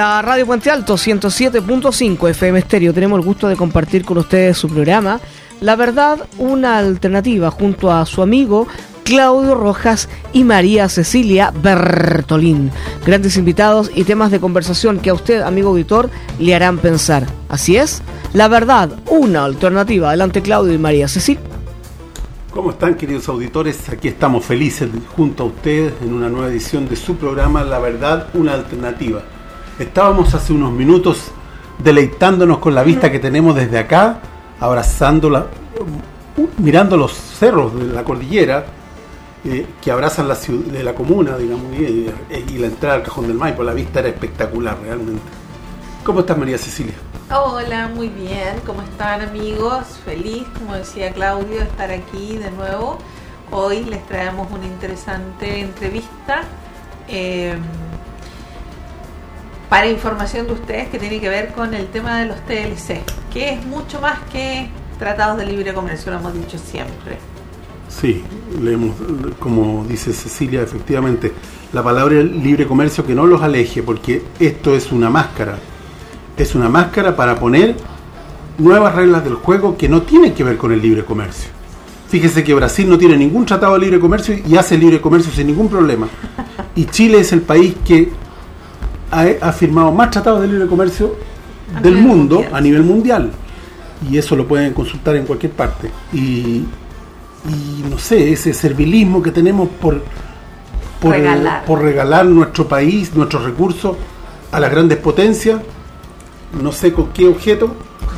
la Radio Puente Alto 107.5 FM Estéreo tenemos el gusto de compartir con ustedes su programa La Verdad, una alternativa junto a su amigo Claudio Rojas y María Cecilia Bertolín. Grandes invitados y temas de conversación que a usted, amigo auditor, le harán pensar. Así es, La Verdad, una alternativa. Adelante Claudio y María Cecilia. ¿Cómo están queridos auditores? Aquí estamos felices junto a ustedes en una nueva edición de su programa La Verdad, una alternativa. Estábamos hace unos minutos deleitándonos con la vista que tenemos desde acá, abrazándola, mirando los cerros de la cordillera eh, que abrazan la ciudad, de la comuna, digamos, y, y, la entrada al Cajón del Maipo. La vista era espectacular realmente. ¿Cómo estás María Cecilia? Hola, muy bien. ¿Cómo están amigos? Feliz, como decía Claudio, de estar aquí de nuevo. Hoy les traemos una interesante entrevista eh, para información de ustedes que tiene que ver con el tema de los TLC, que es mucho más que tratados de libre comercio, lo hemos dicho siempre. Sí, leemos, como dice Cecilia, efectivamente, la palabra libre comercio que no los aleje, porque esto es una máscara es una máscara para poner nuevas reglas del juego que no tienen que ver con el libre comercio. Fíjese que Brasil no tiene ningún tratado de libre comercio y hace libre comercio sin ningún problema. Y Chile es el país que ha, firmado más tratados de libre comercio del mundo a nivel mundial. Y eso lo pueden consultar en cualquier parte. Y, no sé, ese servilismo que tenemos por, por por regalar nuestro país, nuestros recursos a las grandes potencias, no sé con qué objeto.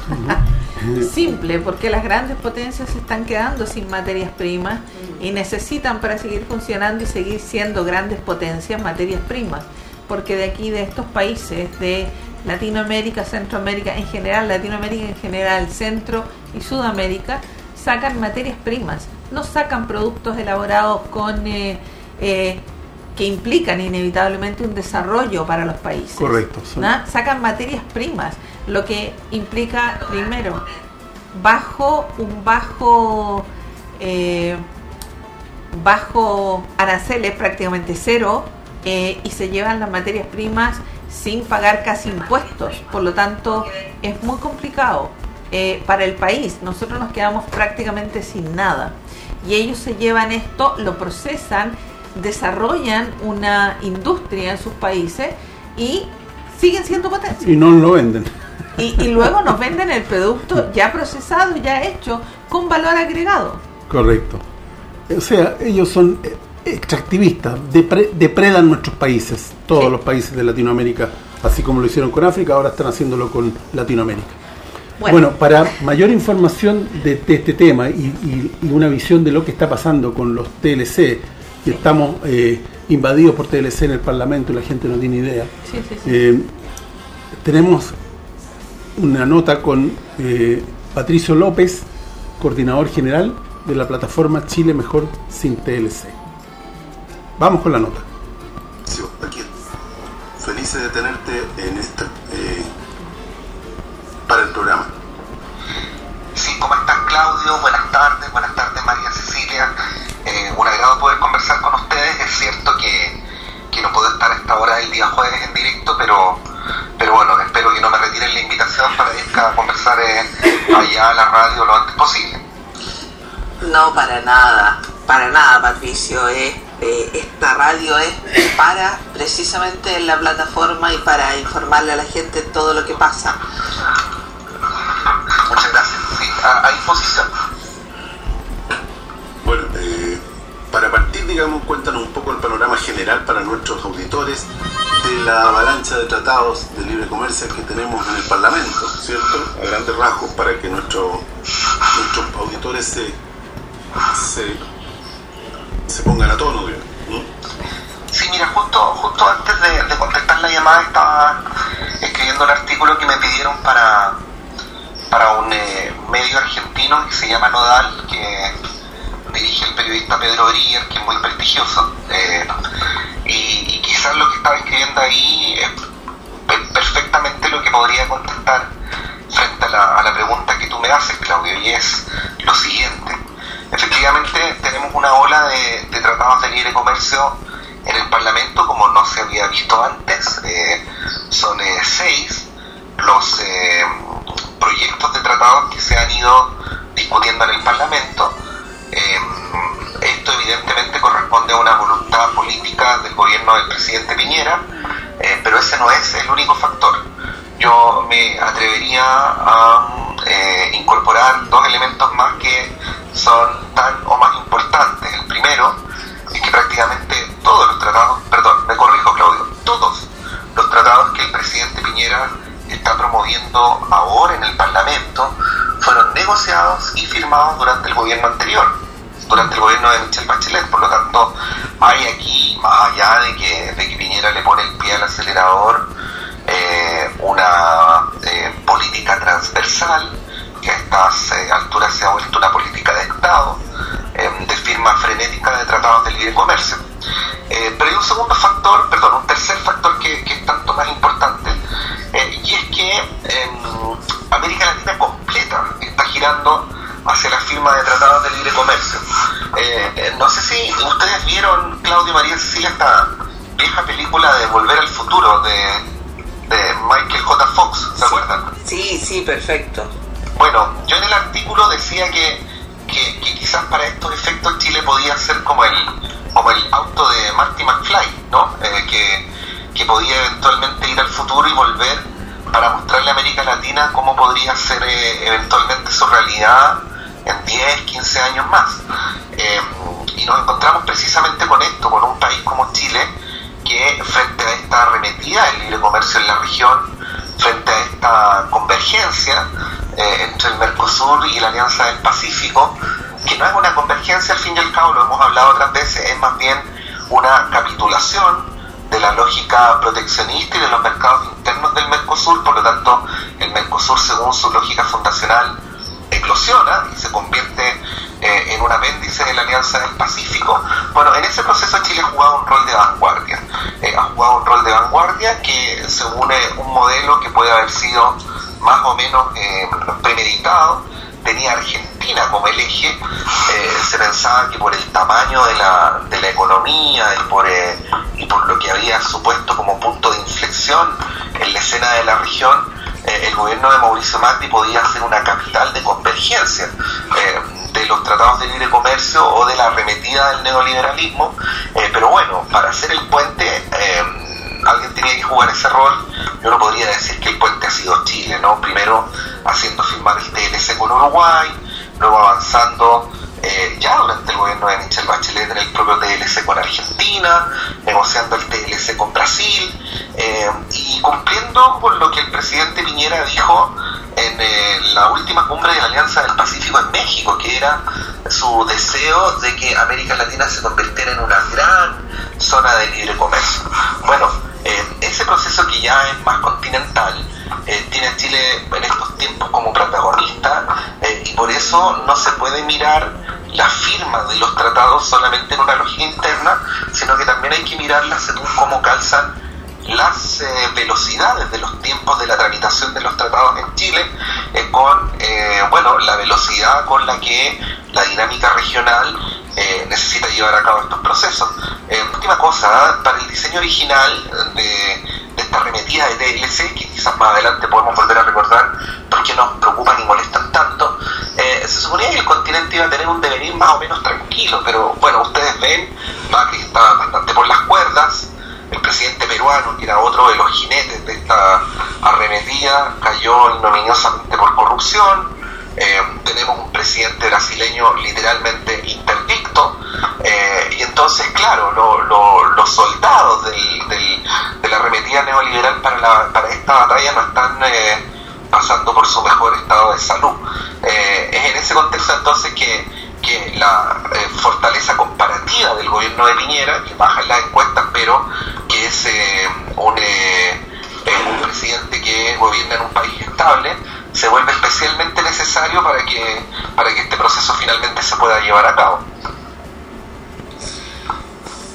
Simple, porque las grandes potencias se están quedando sin materias primas y necesitan para seguir funcionando y seguir siendo grandes potencias materias primas, porque de aquí, de estos países, de Latinoamérica, Centroamérica en general, Latinoamérica en general, Centro y Sudamérica, sacan materias primas, no sacan productos elaborados con eh, eh, que implican inevitablemente un desarrollo para los países. Correcto. Sacan materias primas, lo que implica, primero, bajo un bajo eh, bajo aranceles prácticamente cero eh, y se llevan las materias primas sin pagar casi impuestos. Por lo tanto, es muy complicado eh, para el país. Nosotros nos quedamos prácticamente sin nada. Y ellos se llevan esto, lo procesan desarrollan una industria en sus países y siguen siendo potencia. Y no lo venden. Y, luego nos venden el producto ya procesado, ya hecho, con valor agregado. Correcto. O sea, ellos son extractivistas, depredan nuestros países, todos los países de Latinoamérica, así como lo hicieron con África, ahora están haciéndolo con Latinoamérica. Bueno, para mayor información de, este tema y, y, una visión de lo que está pasando con los TLC, y estamos eh, invadidos por TLC en el Parlamento y la gente no tiene idea. Eh, tenemos una nota con eh, Patricio López, coordinador general de la plataforma Chile Mejor Sin TLC. Vamos con la nota. Aquí. Felices de tenerte en esta para el programa. Sí, ¿cómo estás Claudio? Buenas tardes, buenas tardes María Cecilia. Eh, un agrado poder conversar con ustedes. Es cierto que, no puedo estar a esta hora el día jueves en directo, pero, pero bueno, espero que no me retiren la invitación para ir a conversar eh, allá a la radio lo antes posible. No, para nada, para nada, Patricio. Eh, esta radio es para precisamente la plataforma y para informarle a la gente todo lo que pasa. Muchas gracias. Sí, a, a disposición. Bueno, eh, para partir, digamos, cuéntanos un poco el panorama general para nuestros auditores de la avalancha de tratados de libre comercio que tenemos en el Parlamento, ¿cierto? A grandes rasgos para que nuestro, nuestros auditores se, se, pongan a tono, digamos. Sí, mira, justo, justo antes de, contestar la llamada estaba escribiendo un artículo que me pidieron para, para un eh, medio argentino que se llama Nodal, que dirige el periodista Pedro Brier, que es muy prestigioso. Eh, y, quizás lo que estaba escribiendo ahí es perfectamente lo que podría contestar frente a la, pregunta que tú me haces, Claudio, y es lo siguiente. Efectivamente, tenemos una ola de, tratados de libre comercio en el Parlamento como no se había visto antes. Eh, son seis los proyectos de tratados que se han ido discutiendo en el Parlamento. esto evidentemente corresponde a una voluntad política del gobierno del presidente Piñera, pero ese no es el único factor yo me atrevería a eh, incorporar dos elementos más que son tan o más importantes. El primero es que prácticamente todos los tratados, perdón, me corrijo Claudio, todos los tratados que el presidente Piñera está promoviendo ahora en el Parlamento fueron negociados y firmados durante el gobierno anterior, durante el gobierno de Michelle Bachelet. Por lo tanto, hay aquí, más allá de que, de que Piñera le pone el pie al acelerador, una eh, política transversal que a estas eh, alturas se ha vuelto una política de Estado, de firma frenética de tratados de libre comercio. pero hay un segundo factor, perdón, un tercer factor que, es tanto más importante, y es que em, América Latina completa está girando hacia la firma de tratados de libre comercio. no sé si ustedes vieron, Claudio María Cecilia, esta vieja película de Volver al Futuro de Michael J. Fox, ¿se acuerdan? Sí, sí, perfecto. Bueno, yo en el artículo decía que, que, quizás para estos efectos Chile podía ser como el, como el auto de Marty McFly, ¿no? Eh, que, que podía eventualmente ir al futuro y volver para mostrarle a América Latina cómo podría ser eh, eventualmente su realidad en 10, 15 años más. Eh, y nos encontramos precisamente con esto, con un país como Chile, que frente a esta arremetida del libre comercio en la región, frente a esta convergencia eh, entre el Mercosur y la Alianza del Pacífico, que no es una convergencia al fin y al cabo, lo hemos hablado otras veces, es más bien una capitulación de la lógica proteccionista y de los mercados internos del Mercosur, por lo tanto el Mercosur según su lógica fundacional eclosiona y se convierte eh, en un apéndice de la Alianza del Pacífico. Bueno, en ese proceso Chile ha jugado un rol de vanguardia. Eh, ha jugado un rol de vanguardia que se une un modelo que puede haber sido más o menos eh, premeditado. Tenía Argentina como el eje. se pensaba que por el tamaño de la, de la economía y por, y por lo que había supuesto como punto de inflexión en la escena de la región, el gobierno de Mauricio Macri podía ser una capital de convergencia de los tratados de libre comercio o de la arremetida del neoliberalismo, eh, pero bueno, para hacer el puente eh, alguien tenía que jugar ese rol, yo no podría decir que el puente ha sido Chile, ¿no? Primero haciendo firmar el TLC con Uruguay, luego avanzando eh, ya durante el gobierno de Michelle Bachelet en el propio TLC con Argentina, negociando el TLC con Brasil y cumpliendo con lo que el presidente Piñera dijo en eh, la última cumbre de la Alianza del Pacífico en México, que era su deseo de que América Latina se convirtiera en una gran zona de libre comercio. Bueno, eh, ese proceso que ya es más continental, eh, tiene Chile en estos tiempos como protagonista y por eso no se puede mirar la firma de los tratados solamente en una lógica interna, sino que también hay que mirarla según cómo calzan las eh, velocidades de los tiempos de la tramitación de los tratados en Chile eh, con eh, bueno la velocidad con la que la dinámica regional necesita llevar a cabo estos procesos. última cosa, para el diseño original de, esta remetida de TLC, que quizás más adelante podemos volver a recordar porque nos preocupan y molestan tanto, se suponía que el continente iba a tener un devenir más o menos tranquilo, pero bueno, ustedes ven, que está bastante por las cuerdas, el presidente peruano, que era otro de los jinetes de esta arremetida, cayó ignominiosamente por corrupción. Eh, tenemos un presidente brasileño literalmente interdicto eh, y entonces claro los soldados de la arremetida neoliberal para, para esta batalla no están eh, pasando por su mejor estado de salud. Es en ese contexto entonces que que la fortaleza comparativa del gobierno de Piñera, que baja en las encuestas, pero que es eh, un, eh, un, presidente que gobierna en un país estable, se vuelve especialmente necesario para que, para que este proceso finalmente se pueda llevar a cabo.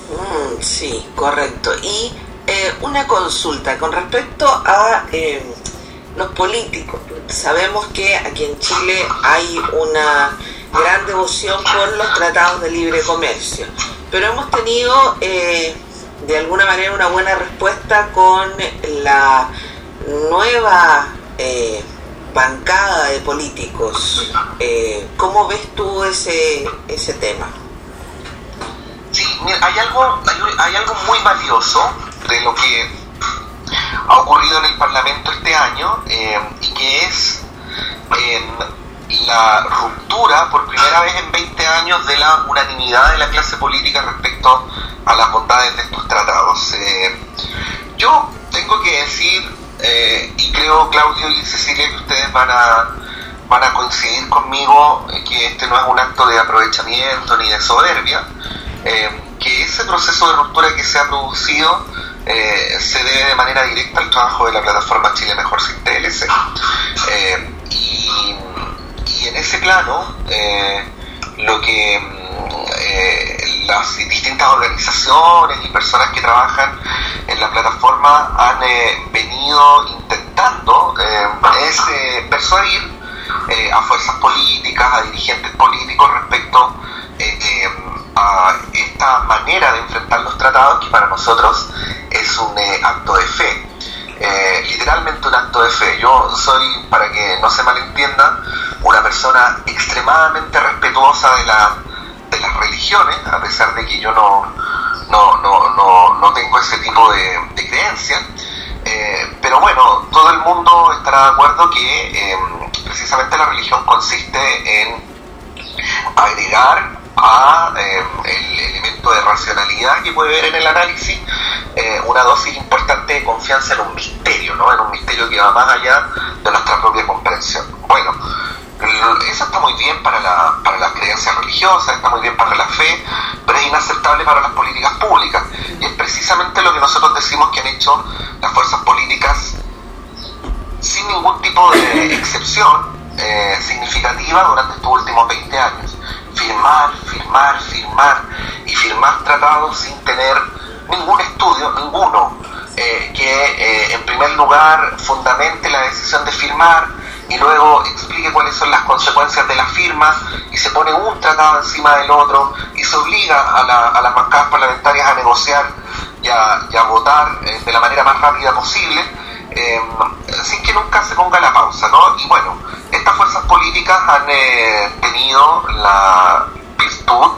Mm, sí, correcto. Y eh, una consulta con respecto a los políticos. Sabemos que aquí en Chile hay una gran devoción por los tratados de libre comercio, pero hemos tenido de alguna manera una buena respuesta con la nueva eh, bancada de políticos. Eh, ¿Cómo ves tú ese, ese tema? Sí, hay algo, hay, algo muy valioso de lo que ha ocurrido en el Parlamento este año eh, y que es la ruptura por primera vez en 20 años de la unanimidad de la clase política respecto a las bondades de estos tratados. Eh, yo tengo que decir, eh, y creo Claudio y Cecilia que ustedes van a, van a coincidir conmigo, eh, que este no es un acto de aprovechamiento ni de soberbia, que ese proceso de ruptura que se ha producido se debe de manera directa al trabajo de la plataforma Chile Mejor Sin TLC. y y en ese plano, eh, lo que mm, eh, las distintas organizaciones y personas que trabajan en la plataforma han eh, venido intentando es persuadir a fuerzas políticas, a dirigentes políticos respecto a esta manera de enfrentar los tratados que para nosotros es un acto de fe. Literalmente un acto de fe. Yo soy, para que no se malentienda, una persona extremadamente respetuosa de, la, de las religiones, a pesar de que yo no, no, no, no, tengo ese tipo de, de creencias. Eh, pero bueno, todo el mundo estará de acuerdo que em, precisamente la religión consiste en agregar a em, el elemento de racionalidad que puede ver en el análisis eh, una dosis importante de confianza en un misterio, ¿no? en un misterio que va más allá de nuestra propia comprensión. Bueno, eso está muy bien para, la, para las creencias religiosas, está muy bien para la fe, pero es inaceptable para las políticas públicas. Y es precisamente lo que nosotros decimos que han hecho las fuerzas políticas sin ningún tipo de excepción eh, significativa durante estos últimos 20 años. Firmar, firmar, firmar y firmar tratados sin tener ningún estudio, ninguno, eh, que eh, en primer lugar fundamente la decisión de firmar y luego explique cuáles son las consecuencias de la firma y se pone un tratado encima del otro y se obliga a, las bancadas parlamentarias a negociar y a, votar eh, de la manera más rápida posible eh, sin que nunca se ponga la pausa. ¿no? Y bueno, estas fuerzas políticas han eh, tenido la virtud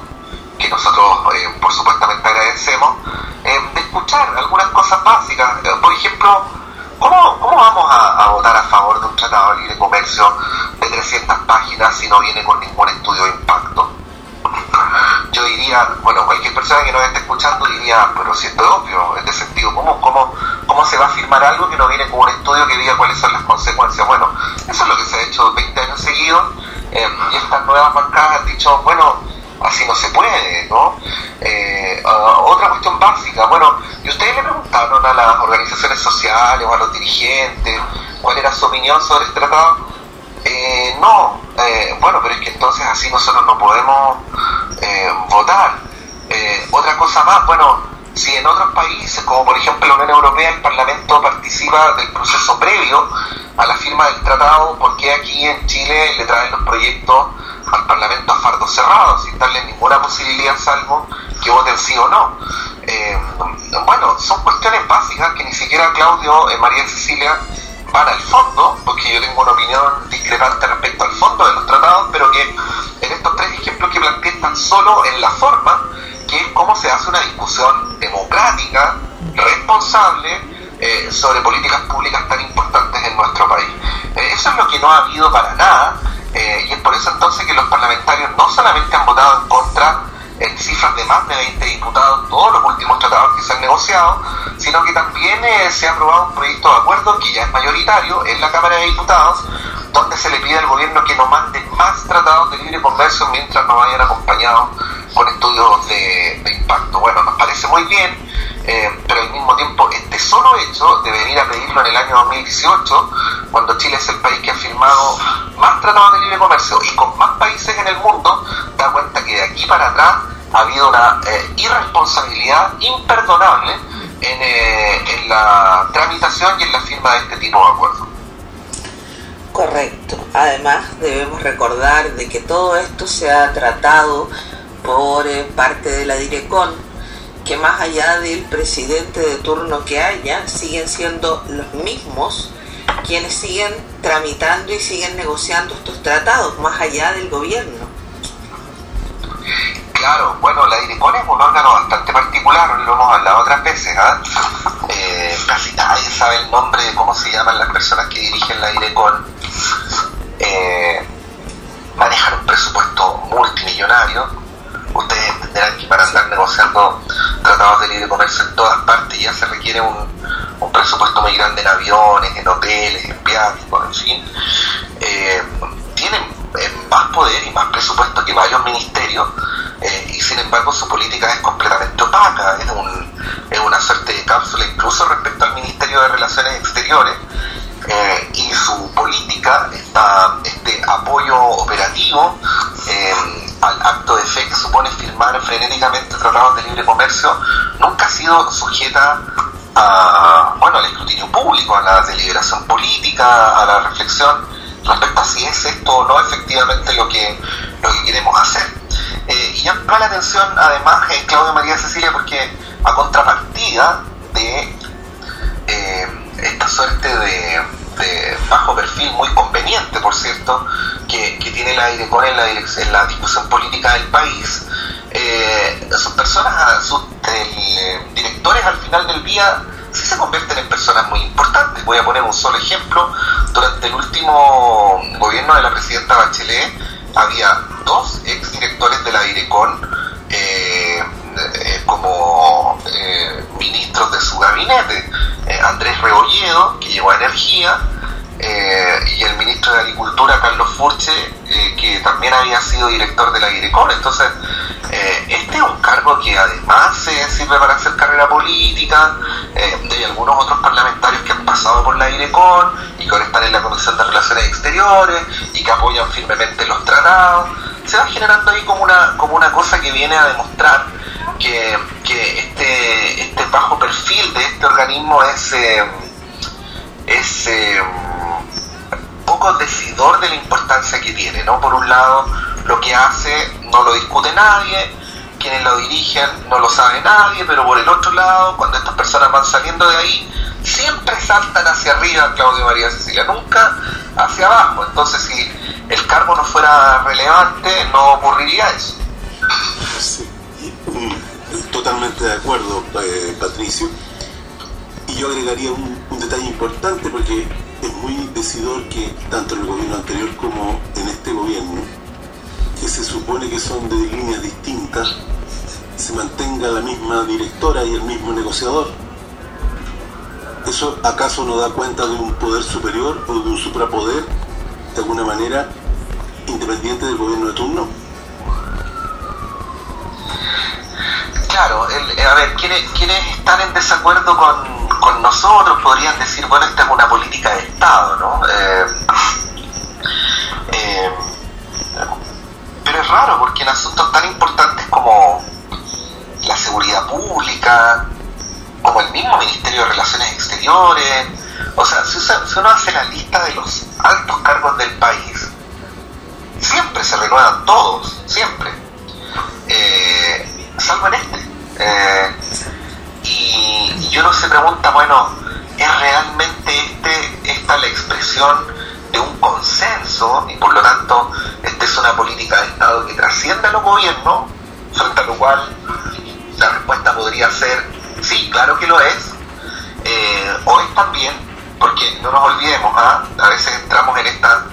que nosotros por supuestamente agradecemos, de escuchar algunas cosas básicas. por ejemplo, ¿Cómo, ¿Cómo, vamos a, votar a favor de un tratado de libre comercio de 300 páginas si no viene con ningún estudio de impacto? Yo diría, bueno, cualquier persona que nos esté escuchando diría, pero si esto es obvio, es de sentido ¿cómo, cómo, cómo se va a firmar algo que no viene con un estudio que diga cuáles son las consecuencias? Bueno, eso es lo que se ha hecho 20 años seguidos eh, y estas nuevas bancadas han dicho, bueno, así no se puede, ¿no? Eh, otra cuestión básica, bueno, ¿y ustedes le preguntaron a las organizaciones sociales o a los dirigentes cuál era su opinión sobre este tratado? Eh, no, eh, bueno, pero es que entonces así nosotros no podemos votar. otra cosa más, bueno, si en otros países, como por ejemplo la Unión Europea, el Parlamento participa del proceso previo a la firma del tratado, ¿por qué aquí en Chile le traen los proyectos al Parlamento a fardo cerrado, sin darle ninguna posibilidad salvo que voten sí o no. Eh, bueno, son cuestiones básicas que ni siquiera Claudio, y María Cecilia van al fondo, porque yo tengo una opinión discrepante respecto al fondo de los tratados, pero que en estos tres ejemplos que planteé están solo en la forma, que es cómo se hace una discusión democrática, responsable, eh, sobre políticas públicas tan importantes en nuestro país. Eh, eso es lo que no ha habido para nada eh, y es por eso entonces que los parlamentarios no solamente han votado en contra en cifras de más de 20 diputados todos los últimos tratados que se han negociado, sino que también eh, se ha aprobado un proyecto de acuerdo que ya es mayoritario en la Cámara de Diputados, donde se le pide al gobierno que no mande más tratados de libre comercio mientras no vayan acompañados con estudios de, de impacto. Bueno, nos parece muy bien, eh, pero al mismo tiempo este solo hecho de venir a pedirlo en el año 2018, cuando Chile es el país que ha firmado más tratados de libre comercio y con más países en el mundo, da cuenta que de aquí para atrás ha habido una eh, irresponsabilidad imperdonable en, eh, la tramitación y en la firma de este tipo de acuerdos. Correcto. Además, debemos recordar de que todo esto se ha tratado por parte de la Direcon que más allá del presidente de turno que haya, siguen siendo los mismos quienes siguen tramitando y siguen negociando estos tratados, más allá del gobierno. Claro, bueno, la IRECON es un órgano bastante particular, lo hemos hablado otras veces, ¿ah? eh, casi nadie sabe el nombre de cómo se llaman las personas que dirigen la IRECON. Eh, manejan un presupuesto multimillonario. Andar negociando tratados de libre comercio en todas partes ya se requiere un, presupuesto muy grande en aviones, en hoteles, en viáticos, en fin. Eh, tienen más poder y más presupuesto que varios ministerios eh, y sin embargo su política es completamente opaca, es, es una suerte de cápsula incluso respecto al Ministerio de Relaciones Exteriores eh, y su política, está este apoyo operativo eh, al acto de fe que supone firmar frenéticamente tratados de libre comercio, nunca ha sido sujeta a, bueno, al escrutinio público, a la deliberación política, a la reflexión respecto a si es esto o no efectivamente lo que, lo que queremos hacer. Eh, y llama la atención además eh, Claudio María Cecilia porque a contrapartida de eh, esta suerte de, bajo perfil muy conveniente, por cierto, que, tiene la IRECON en la, en la discusión política del país, sus personas, sus directores al final del día sí se convierten en personas muy importantes. Voy a poner un solo ejemplo. Durante el último gobierno de la presidenta Bachelet, había dos exdirectores de la DIRECON eh, eh, como eh, ministros de su gabinete, Andrés Rebolledo, que llevó a Energía, y el ministro de Agricultura, Carlos Furche, que también había sido director de la DIRECON. Entonces, este es un cargo que además sirve para hacer carrera política, de algunos otros parlamentarios que han pasado por la DIRECON y que ahora están en la Comisión de Relaciones Exteriores y que apoyan firmemente los tratados se va generando ahí como una, como una cosa que viene a demostrar que, este, este bajo perfil de este organismo es, eh, es eh, decidor de la importancia que tiene, ¿no? Por un lado, lo que hace no lo discute nadie, quienes lo dirigen no lo sabe nadie, pero por el otro lado, cuando estas personas van saliendo de ahí, siempre saltan hacia arriba, Claudio María Cecilia, nunca hacia abajo. Entonces, si el cargo no fuera relevante, no ocurriría eso. Totalmente de acuerdo, eh, Patricio. Y yo agregaría un, detalle importante porque es muy decidor que tanto en el gobierno anterior como en este gobierno, que se supone que son de líneas distintas, se mantenga la misma directora y el mismo negociador. ¿Eso acaso no da cuenta de un poder superior o de un suprapoder, de alguna manera, independiente del gobierno de turno? Claro, eh, a ver, quienes, están en desacuerdo con, nosotros podrían decir, bueno, esta es una política de Estado, ¿no? Eh, eh, pero es raro porque en asuntos tan importantes como la seguridad pública, como el mismo Ministerio de Relaciones Exteriores, o sea, si uno hace la lista de los altos cargos del país, siempre se renuevan todos, siempre, eh, salvo en este. Eh, y, yo no se pregunta, bueno, ¿es realmente este, esta la expresión de un consenso y por lo tanto esta es una política de Estado que trasciende a los gobiernos, frente a lo cual la respuesta podría ser sí, claro que lo es, eh, o es también, porque no nos olvidemos, ¿ah? a veces entramos en esta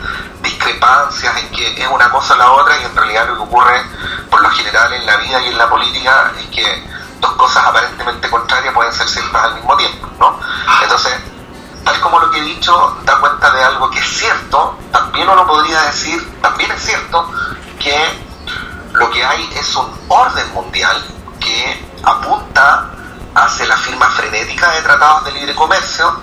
discrepancias en que es una cosa o la otra y en realidad lo que ocurre por lo general en la vida y en la política es que dos cosas aparentemente contrarias pueden ser ciertas al mismo tiempo, ¿no? Entonces, tal como lo que he dicho da cuenta de algo que es cierto, también uno podría decir, también es cierto que lo que hay es un orden mundial que apunta hacia la firma frenética de tratados de libre comercio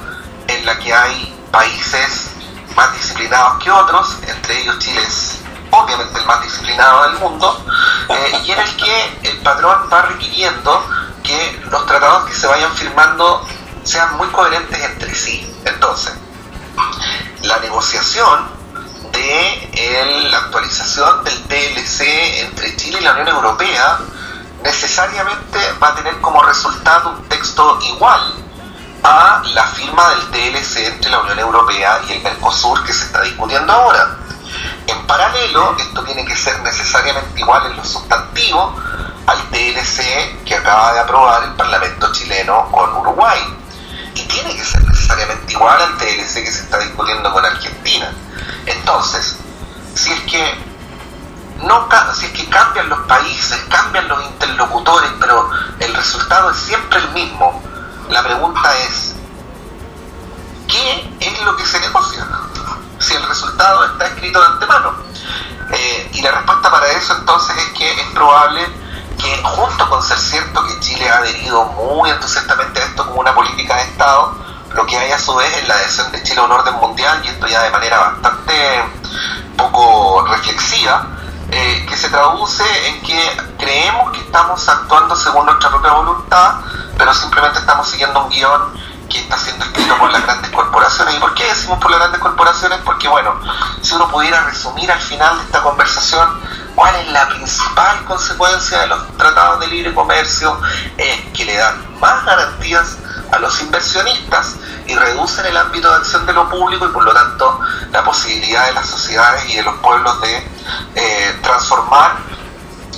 en la que hay países más disciplinados que otros, entre ellos Chile es obviamente el más disciplinado del mundo, eh, y en el que el patrón va requiriendo que los tratados que se vayan firmando sean muy coherentes entre sí. Entonces, la negociación de la actualización del TLC entre Chile y la Unión Europea necesariamente va a tener como resultado un texto igual a la firma del TLC entre la Unión Europea y el Mercosur que se está discutiendo ahora. En paralelo, esto tiene que ser necesariamente igual en los sustantivos al TLC que acaba de aprobar el Parlamento chileno con Uruguay. Y tiene que ser necesariamente igual al TLC que se está discutiendo con Argentina. Entonces, si es que no si es que cambian los países, cambian los interlocutores, pero el resultado es siempre el mismo, la pregunta es, ¿qué es lo que se negocia? Si el resultado está escrito de antemano. Eh, y la respuesta para eso entonces es que es probable que junto con ser cierto que Chile ha adherido muy entusiastamente a esto como una política de Estado, lo que hay a su vez es la adhesión de Chile a un orden mundial y esto ya de manera bastante poco reflexiva, eh, que se traduce en que creemos que estamos actuando según nuestra propia voluntad, pero simplemente estamos siguiendo un guion que está siendo escrito por las grandes corporaciones. ¿Y por qué decimos por las grandes corporaciones? Porque, bueno, si uno pudiera resumir al final de esta conversación cuál es la principal consecuencia de los tratados de libre comercio, es que le dan más garantías a los inversionistas y reducen el ámbito de acción de lo público y por lo tanto la posibilidad de las sociedades y de los pueblos de eh, transformar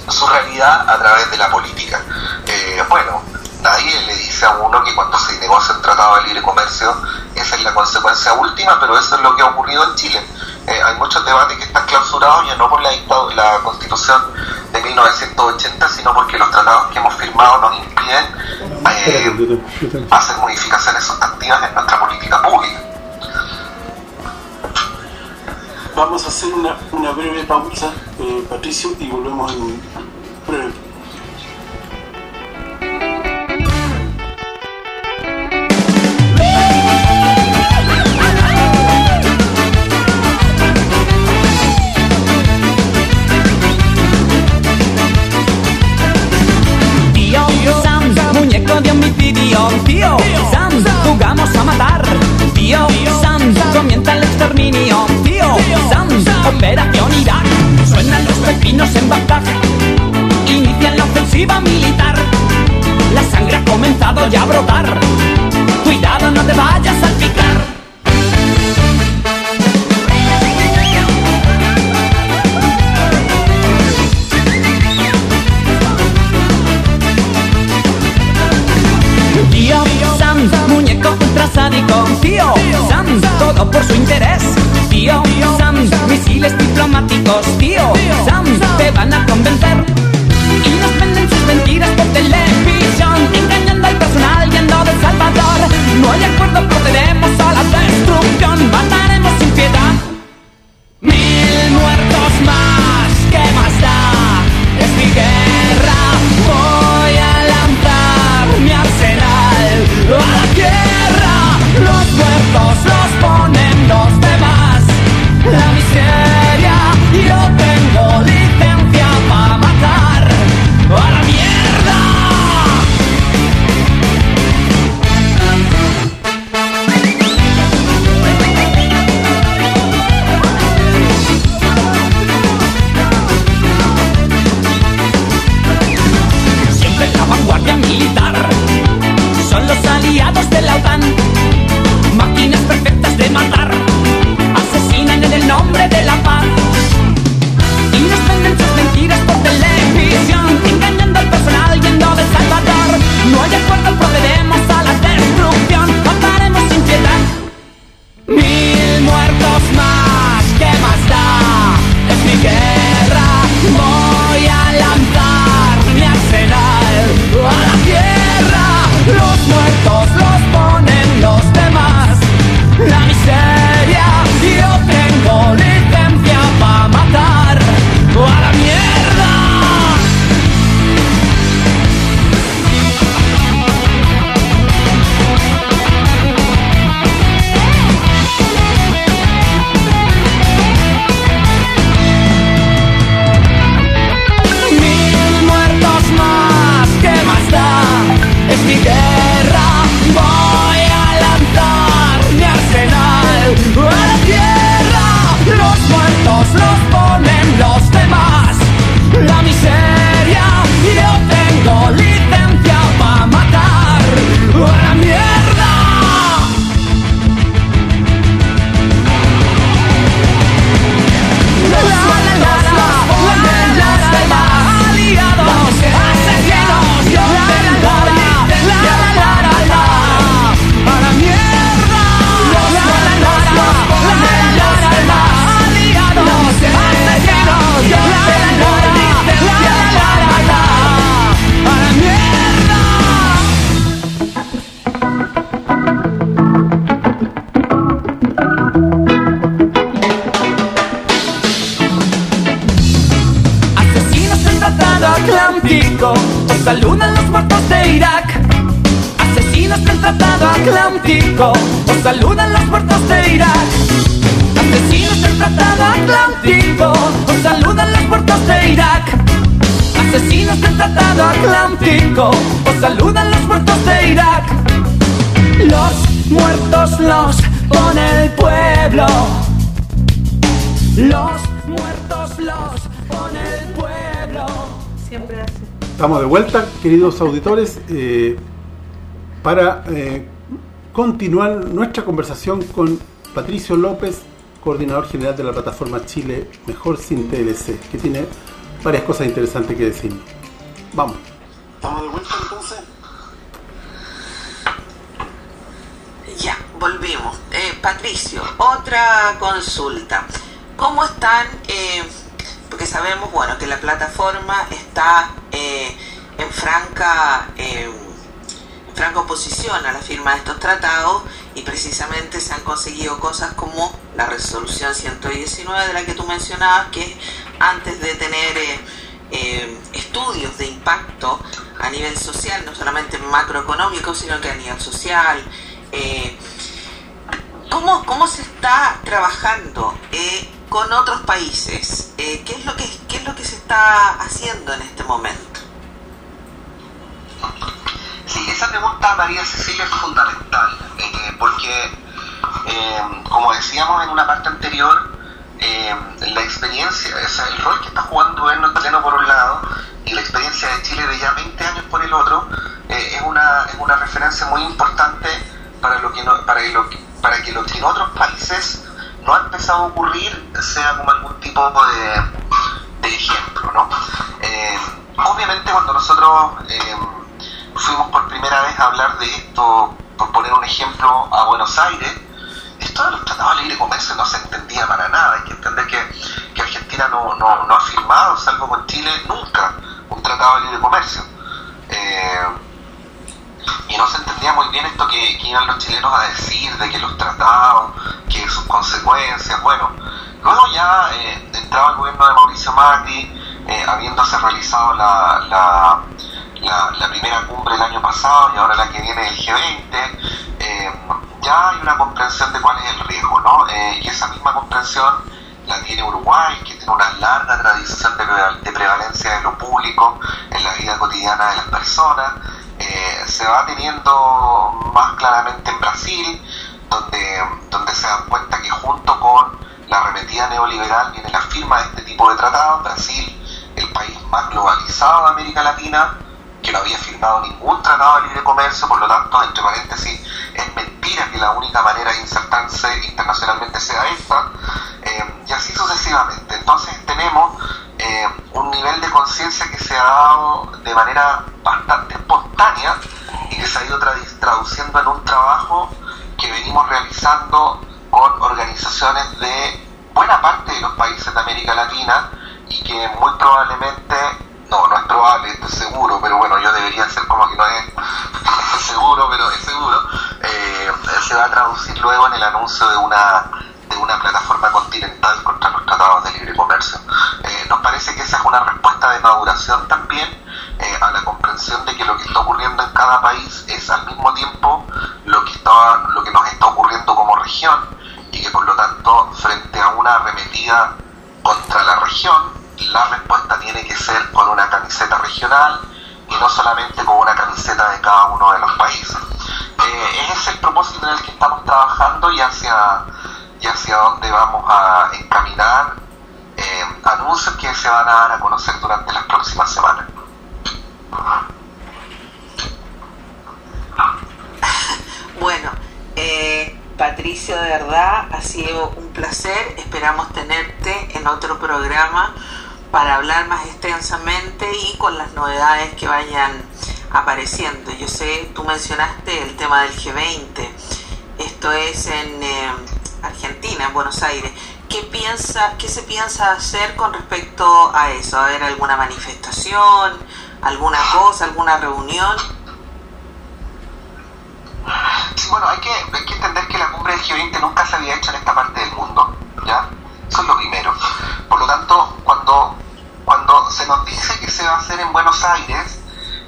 su realidad a través de la política. Eh, bueno, nadie le dice a uno que cuando se negocia un tratado de libre comercio esa es la consecuencia última, pero eso es lo que ha ocurrido en Chile. Eh, hay muchos debates que están clausurados ya no por la, la constitución de 1980, sino porque los tratados que hemos firmado nos impiden eh, hacer modificaciones sustantivas en nuestra política pública. Vamos a hacer una, una breve pausa, eh, Patricio, y volvemos en breve. Atlántico, os saludan los muertos de Irak. Asesinos del Tratado Atlántico, os saludan los muertos de Irak. Asesinos del Tratado Atlántico, os saludan los muertos de Irak. Los muertos los pone el pueblo. Los muertos los pone el pueblo. Siempre así. Estamos de vuelta, queridos auditores, eh, para eh, continuar nuestra conversación con Patricio López, coordinador general de la plataforma Chile Mejor Sin TLC, que tiene varias cosas interesantes que decir. Vamos. ¿Estamos de vuelta entonces? Ya, volvimos. Eh, Patricio, otra consulta. ¿Cómo están? eh, porque sabemos, bueno, que la plataforma está eh, en franca eh, franca oposición a la firma de estos tratados y precisamente se han conseguido cosas como la resolución 119 de la que tú mencionabas, que antes de tener eh, eh, estudios de impacto a nivel social, no solamente macroeconómico, sino que a nivel social, eh, ¿Cómo, ¿Cómo se está trabajando con otros países? ¿qué, es lo que, ¿Qué es lo que se está haciendo en este momento? Pregunta, María Cecilia, es fundamental, eh, porque, eh, como decíamos en una parte anterior, eh, la experiencia, o sea, el rol que está jugando el gobierno chileno por un lado y la experiencia de Chile de ya 20 años por el otro, eh, es, una, es una referencia muy importante para, lo que no- para, lo que, para que lo que en otros países no ha empezado a ocurrir sea como algún tipo de, de ejemplo, ¿no? Eh, obviamente cuando nosotros eh, fuimos por primera vez a hablar de esto, por poner un ejemplo, a Buenos Aires, esto de los tratados de libre comercio no se entendía para nada. Hay que entender que, Argentina no, no, no ha firmado, salvo con Chile, nunca un tratado de libre comercio. Eh, y no se entendía muy bien esto que, iban los chilenos a decir, de que los tratados, que sus consecuencias, bueno. Luego ya eh, entraba el gobierno de Mauricio Macri, eh, habiéndose realizado la, la, la primera cumbre el año pasado y ahora la que viene el G20, eh, ya hay una comprensión de cuál es el riesgo, ¿no? Eh, y esa misma comprensión la tiene Uruguay, que tiene una larga tradición de prevalencia de lo público en la vida cotidiana de las personas. Eh, se va teniendo más claramente en Brasil, donde, donde se dan cuenta que junto con la arremetida neoliberal viene la firma de este tipo de tratados. Brasil, el país más globalizado de América Latina, que no había firmado ningún tratado de libre comercio, por lo tanto, entre paréntesis, es mentira que la única manera de insertarse internacionalmente sea esta, eh, y así sucesivamente. Entonces tenemos eh, un nivel de conciencia que se ha dado de manera bastante espontánea y que se ha ido traduciendo en un trabajo que venimos realizando con organizaciones de buena parte de los países de América Latina y que muy probablemente, no, no es probable, es seguro, pero bueno, traducir luego en el anuncio de una plataforma continental contra los tratados de libre comercio. Eh, nos parece que esa es una respuesta de maduración también eh, a la comprensión de que lo que está ocurriendo en cada país es al mismo tiempo lo que está, lo que nos está ocurriendo como región y que por lo tanto frente a una arremetida contra la región la respuesta tiene que ser con una camiseta regional y no solamente con una camiseta de cada uno de los países. Eh, ese es el propósito en el que estamos trabajando y hacia, y hacia dónde vamos a encaminar eh, anuncios que se van a dar a conocer durante las próximas semanas. Bueno, eh, Patricio, de verdad ha sido un placer. Esperamos tenerte en otro programa para hablar más extensamente y con las novedades que vayan apareciendo. Yo sé, tú mencionaste el tema del G20. Esto es en eh, Argentina, en Buenos Aires. ¿Qué, piensa, ¿Qué se piensa hacer con respecto a eso? ¿Va a haber alguna manifestación, alguna cosa, alguna reunión? Sí, bueno, hay que, hay que entender que la cumbre del G20 nunca se había hecho en esta parte del mundo, ¿ya? Eso es lo primero. Por lo tanto, cuando, cuando se nos dice que se va a hacer en Buenos Aires,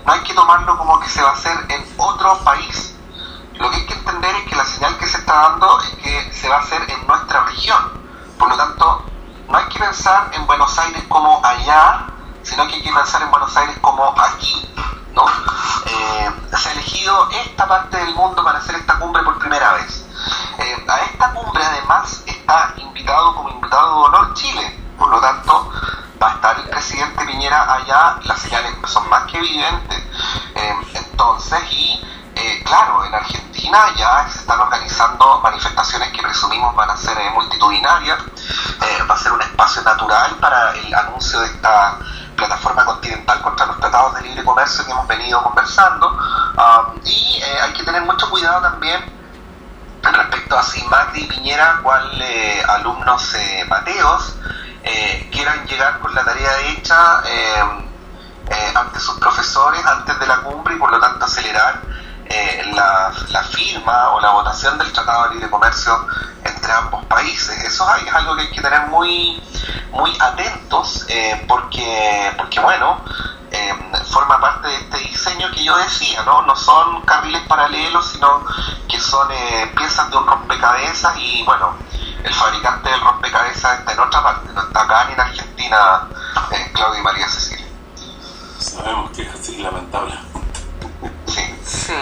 no hay que tomarlo como que se va a hacer en otro país. Lo que hay que entender es que la señal que se está dando es que se va a hacer en nuestra región. Por lo tanto, no hay que pensar en Buenos Aires como allá, sino que hay que pensar en Buenos Aires como aquí. ¿no? Eh, se ha elegido esta parte del mundo para hacer esta cumbre por primera vez. Eh, a esta cumbre además está invitado como invitado de honor Chile, por lo tanto va a estar el presidente Allá, las señales son más que evidentes. Eh, entonces, y claro, en Argentina ya se están organizando manifestaciones que presumimos van a ser multitudinarias, va a ser un espacio natural para el anuncio de esta plataforma continental contra los tratados de libre comercio que hemos venido conversando. Um, y eh, hay que tener mucho cuidado también respecto a si Macri y Piñera, cual eh, alumnos eh, mateos, quieran llegar con la tarea hecha ante sus profesores antes de la cumbre y por lo tanto acelerar la, la, firma del Tratado de Libre Comercio entre ambos países. Eso es algo que hay que tener muy, muy atentos eh, porque, porque, bueno, eh, forma parte de este diseño que yo decía, ¿no? No son carriles paralelos, sino que son eh, piezas de un rompecabezas y, bueno, el fabricante del rompecabezas está en otra parte, no está acá ni en Argentina, Claudia y María Cecilia. Sabemos que es así, lamentable. Sí. Sí,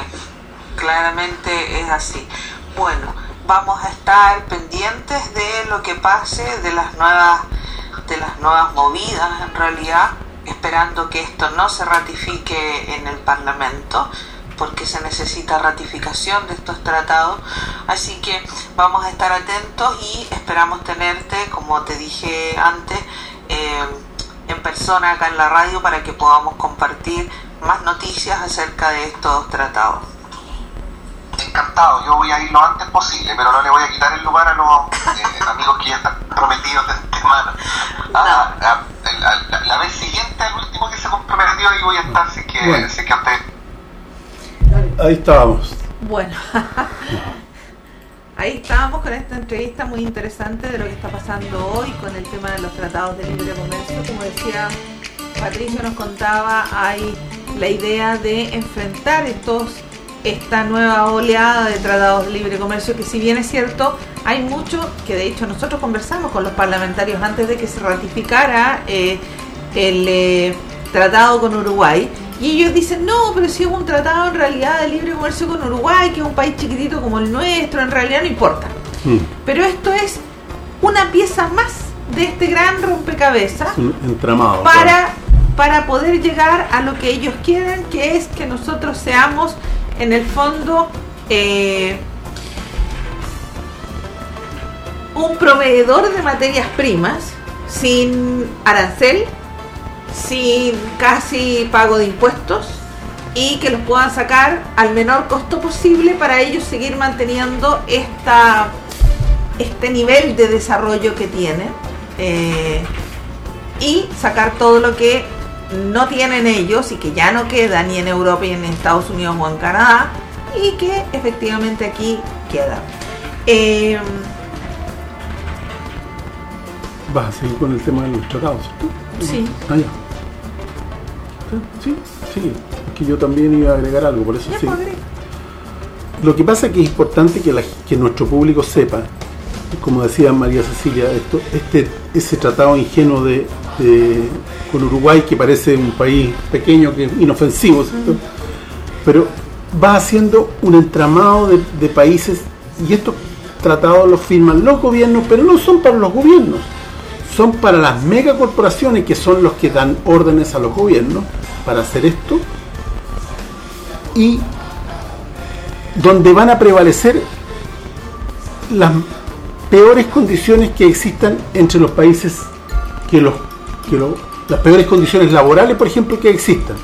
claramente es así. Bueno, vamos a estar pendientes de lo que pase, de las nuevas, de las nuevas movidas en realidad, esperando que esto no se ratifique en el Parlamento porque se necesita ratificación de estos tratados. Así que vamos a estar atentos y esperamos tenerte, como te dije antes, eh, en persona acá en la radio para que podamos compartir más noticias acerca de estos tratados encantado, yo voy a ir lo antes posible, pero no le voy a quitar el lugar a los amigos que ya están prometidos de antemano. Ah, ah, la, vez siguiente, al último que se comprometió, y voy a estar, si que, bueno. que usted... Ahí estábamos. Bueno, ahí estábamos con esta entrevista muy interesante de lo que está pasando hoy con el tema de los tratados de libre comercio. Como decía Patricio nos contaba, hay la idea de enfrentar estos esta nueva oleada de tratados de libre comercio, que si bien es cierto, hay mucho que de hecho nosotros conversamos con los parlamentarios antes de que se ratificara eh, el eh, tratado con Uruguay. Y ellos dicen, no, pero si hubo un tratado en realidad de libre comercio con Uruguay, que es un país chiquitito como el nuestro, en realidad no importa. Mm. Pero esto es una pieza más de este gran rompecabezas entramado, para, para poder llegar a lo que ellos quieren, que es que nosotros seamos en el fondo eh, un proveedor de materias primas sin arancel, sin casi pago de impuestos y que los puedan sacar al menor costo posible para ellos seguir manteniendo esta, este nivel de desarrollo que tienen eh, y sacar todo lo que no tienen ellos y que ya no queda ni en Europa ni en Estados Unidos o en Canadá y que efectivamente aquí queda. Eh, ¿Vas a seguir con el tema de los tratados? Sí. Ah, Sí, sí. que yo también iba a agregar algo, por eso sí. Pues, Lo que pasa es que es importante que, que nuestro público sepa, como decía María Cecilia, esto, este, ese tratado ingenuo de, con Uruguay, que parece un país pequeño, que inofensivo, pero va haciendo un entramado de, países y estos tratados los firman los gobiernos, pero no son para los gobiernos, son para las megacorporaciones que son los que dan órdenes a los gobiernos para hacer esto y donde van a prevalecer las peores condiciones que existan entre los países que los que las peores condiciones laborales, por ejemplo, que existan.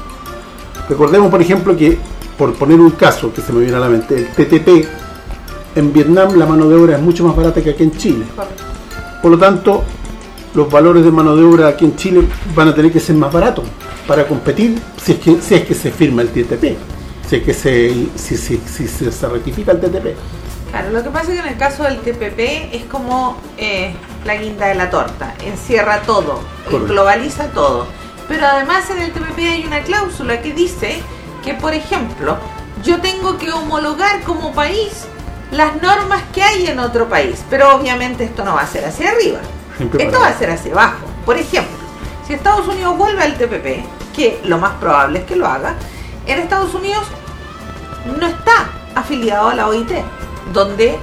Recordemos, por ejemplo, que, por poner un caso que se me viene a la mente, el TTP, en Vietnam la mano de obra es mucho más barata que aquí en Chile. Por lo tanto, los valores de mano de obra aquí en Chile van a tener que ser más baratos para competir si es que, si es que se firma el TTP, si es que se, si, si, si se ratifica el TTP. Claro, lo que pasa es que en el caso del TPP es como eh, la guinda de la torta, encierra todo, globaliza todo. Pero además en el TPP hay una cláusula que dice que, por ejemplo, yo tengo que homologar como país las normas que hay en otro país. Pero obviamente esto no va a ser hacia arriba. esto va a ser hacia abajo. Por ejemplo, si Estados Unidos vuelve al TPP, que lo más probable es que lo haga, en Estados Unidos no está afiliado a la OIT, donde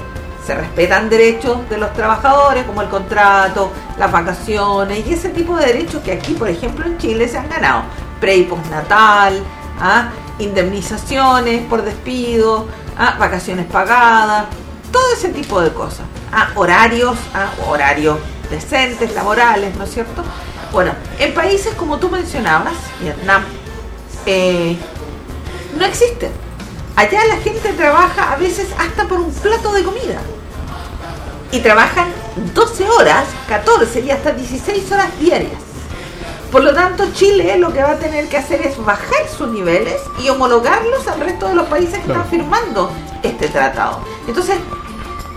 se respetan derechos de los trabajadores como el contrato, las vacaciones y ese tipo de derechos que aquí, por ejemplo, en Chile se han ganado. Pre y postnatal, ¿ah? indemnizaciones por despido, ¿ah? vacaciones pagadas, todo ese tipo de cosas. ¿ah? Horarios, horarios decentes, laborales, ¿no es cierto? Bueno, en países como tú mencionabas, Vietnam, eh, no existen. Allá la gente trabaja a veces hasta por un plato de comida y trabajan 12 horas, 14 y hasta 16 horas diarias. Por lo tanto, Chile lo que va a tener que hacer es bajar sus niveles y homologarlos al resto de los países que están firmando este tratado. Entonces,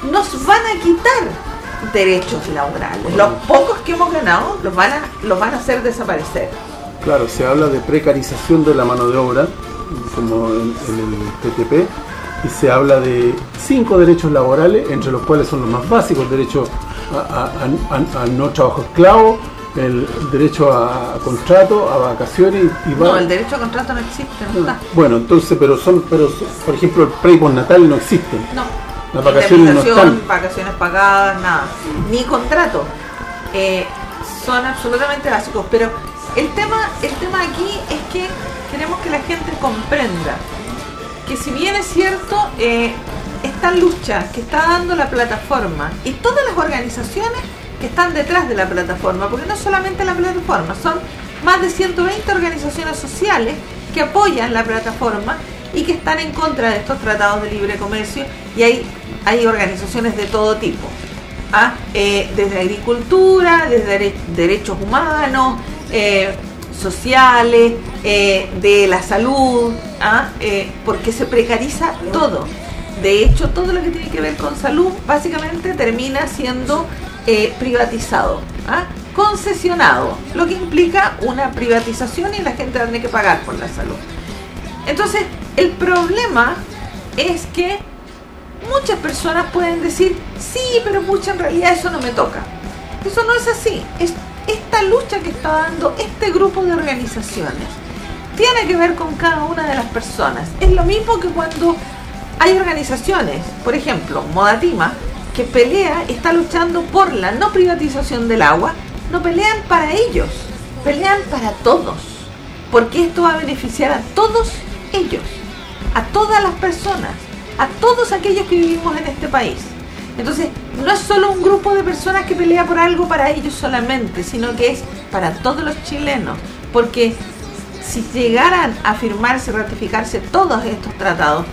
nos van a quitar derechos laborales. Los pocos que hemos ganado los van a, los van a hacer desaparecer. Claro, se habla de precarización de la mano de obra, como en, en el TTP, y se habla de cinco derechos laborales, entre los cuales son los más básicos, el derecho a, no trabajo esclavo, el derecho a, contrato, a vacaciones y No, el derecho a contrato no existe, no está. Bueno, entonces, pero son, pero por ejemplo, el pre y natal no existen. No. Las vacaciones no están. vacaciones pagadas, nada. Ni contrato. Eh, son absolutamente básicos, pero el tema, el tema aquí es que queremos que la gente comprenda que si bien es cierto, eh, esta lucha que está dando la plataforma y todas las organizaciones que están detrás de la plataforma, porque no solamente la plataforma, son más de 120 organizaciones sociales que apoyan la plataforma y que están en contra de estos tratados de libre comercio y hay, hay organizaciones de todo tipo, ¿ah? eh, desde agricultura, desde derechos humanos, eh, sociales, eh, de la salud, ¿ah? eh, porque se precariza todo. De hecho, todo lo que tiene que ver con salud básicamente termina siendo eh, privatizado, ¿ah? concesionado, lo que implica una privatización y la gente tener que pagar por la salud. Entonces, el problema es que muchas personas pueden decir, sí, pero mucha en realidad eso no me toca. Eso no es así. Esta lucha que está dando este grupo de organizaciones tiene que ver con cada una de las personas. Es lo mismo que cuando hay organizaciones, por ejemplo, Modatima, que pelea, está luchando por la no privatización del agua, no pelean para ellos, pelean para todos, porque esto va a beneficiar a todos ellos, a todas las personas, a todos aquellos que vivimos en este país. Entonces, no es solo un grupo de personas que pelea por algo para ellos solamente, sino que es para todos los chilenos. Porque si llegaran a firmarse ratificarse todos estos tratados,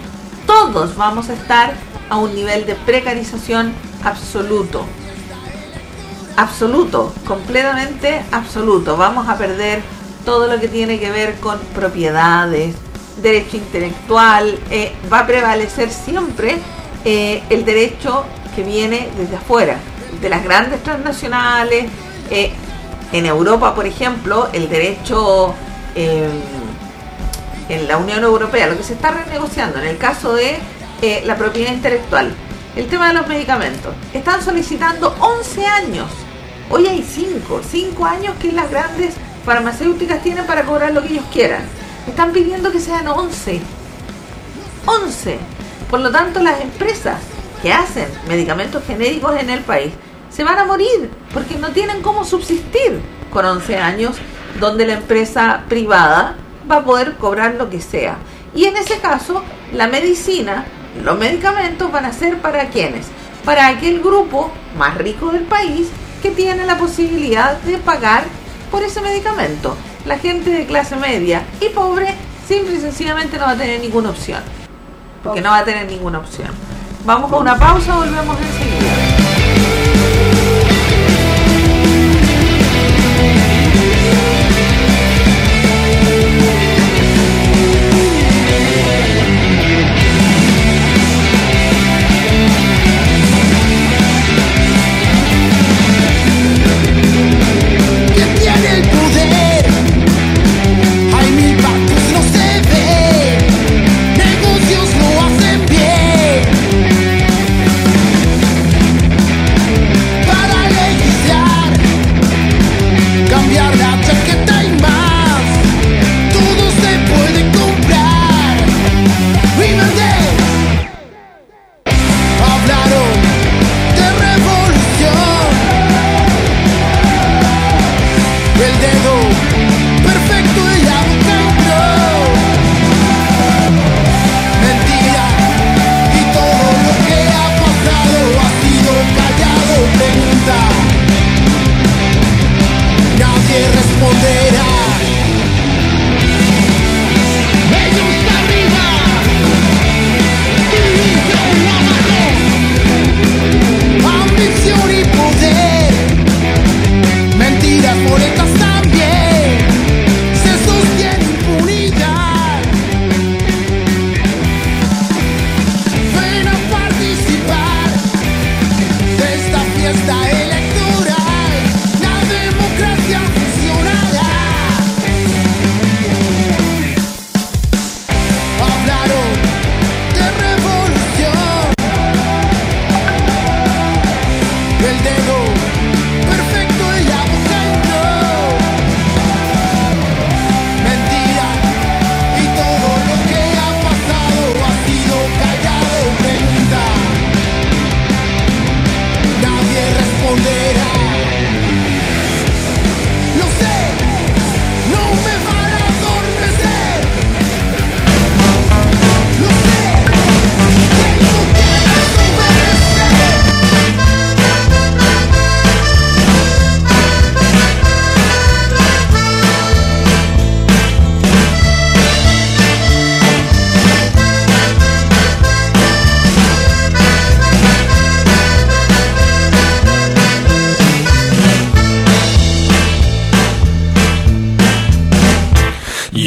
todos vamos a estar a un nivel de precarización absoluto. Absoluto, completamente absoluto. Vamos a perder todo lo que tiene que ver con propiedades, derecho intelectual. Eh, va a prevalecer siempre eh, el derecho que viene desde afuera, de las grandes transnacionales. Eh, en Europa, por ejemplo, el derecho em, en la Unión Europea, lo que se está renegociando en el caso de eh, la propiedad intelectual, el tema de los medicamentos, están solicitando 11 años. Hoy hay 5, 5 años que las grandes farmacéuticas tienen para cobrar lo que ellos quieran. Están pidiendo que sean 11. 11. Por lo tanto, las empresas que hacen medicamentos genéricos en el país se van a morir porque no tienen cómo subsistir con 11 años donde la empresa privada va a poder cobrar lo que sea. Y en ese caso, la medicina, los medicamentos van a ser para quienes? Para aquel grupo más rico del país que tiene la posibilidad de pagar por ese medicamento. La gente de clase media y pobre simple y sencillamente no va a tener ninguna opción. Porque no va a tener ninguna opción. Vamos con una pausa, volvemos enseguida.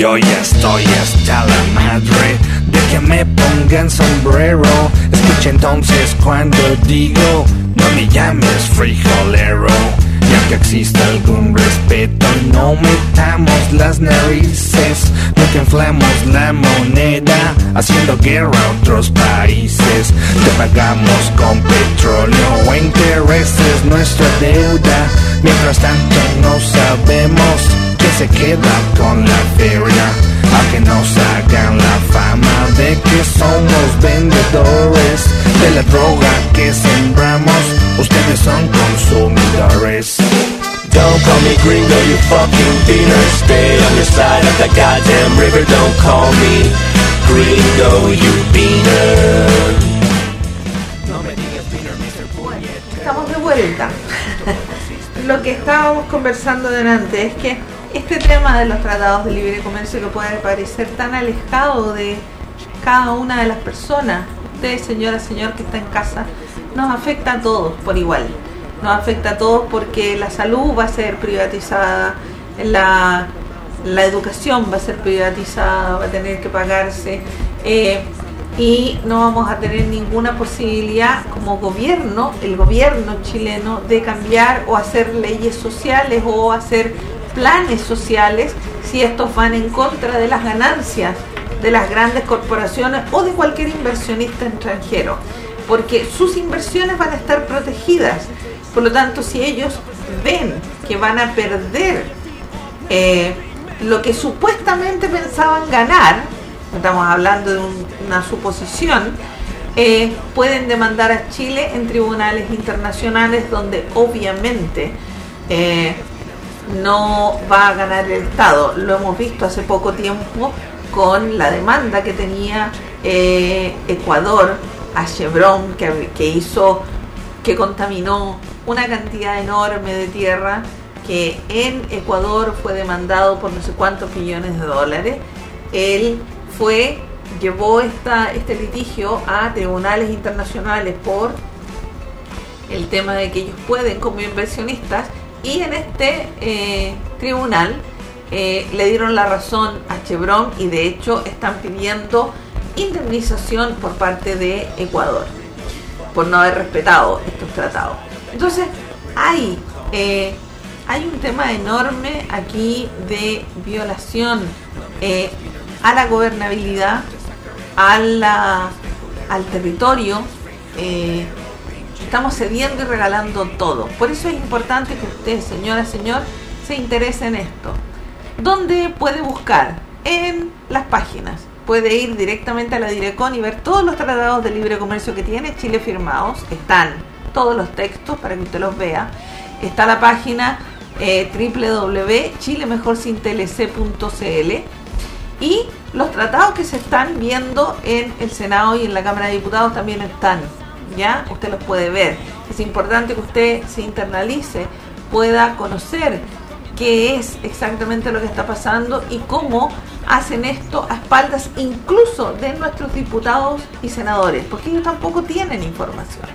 Yo ya estoy hasta la madre de que me pongan sombrero. Escucha entonces cuando digo, no me llames frijolero. Que exista algún respeto, no metamos las narices. No que inflamos la moneda, haciendo guerra a otros países. Te pagamos con petróleo o intereses nuestra deuda. Mientras tanto no sabemos se queda con la feria a que nos hagan la fama de que somos vendedores de la droga que sembramos. Ustedes son consumidores. Don't call me gringo, you fucking beaner. Stay on your side of the goddamn river. Don't call me gringo, you beaner. Estamos de vuelta. Lo que estábamos conversando delante es que este tema de los tratados de libre comercio que puede parecer tan alejado de cada una de las personas, usted señora, señor que está en casa, nos afecta a todos por igual. Nos afecta a todos porque la salud va a ser privatizada, la, educación va a ser privatizada, va a tener que pagarse. Eh, y no vamos a tener ninguna posibilidad como gobierno, el gobierno chileno, de cambiar o hacer leyes sociales o hacer planes sociales si estos van en contra de las ganancias de las grandes corporaciones o de cualquier inversionista extranjero, porque sus inversiones van a estar protegidas. Por lo tanto, si ellos ven que van a perder eh, lo que supuestamente pensaban ganar, estamos hablando de una suposición, eh, pueden demandar a Chile en tribunales internacionales donde obviamente eh, no va a ganar el Estado. Lo hemos visto hace poco tiempo con la demanda que tenía Ecuador a Chevron, que, hizo, que contaminó una cantidad enorme de tierra que en Ecuador fue demandado por no sé cuántos millones de dólares. Él fue, llevó esta, este litigio a tribunales internacionales por el tema de que ellos pueden como inversionistas y en este eh, tribunal eh, le dieron la razón a Chevron y de hecho están pidiendo indemnización por parte de Ecuador por no haber respetado estos tratados. Entonces hay, eh, hay un tema enorme aquí de violación a la gobernabilidad, a la, al territorio estamos cediendo y regalando todo. Por eso es importante que usted, señora, señor, se interese en esto. ¿Dónde puede buscar? En las páginas. Puede ir directamente a la Direcon y ver todos los tratados de libre comercio que tiene Chile firmados. Están todos los textos para que usted los vea. Está la página eh, www.chilemejorsintlc.cl y los tratados que se están viendo en el Senado y en la Cámara de Diputados también están, ¿ya? Usted los puede ver. Es importante que usted se internalice, pueda conocer qué es exactamente lo que está pasando y cómo hacen esto a espaldas incluso de nuestros diputados y senadores, porque ellos tampoco tienen información.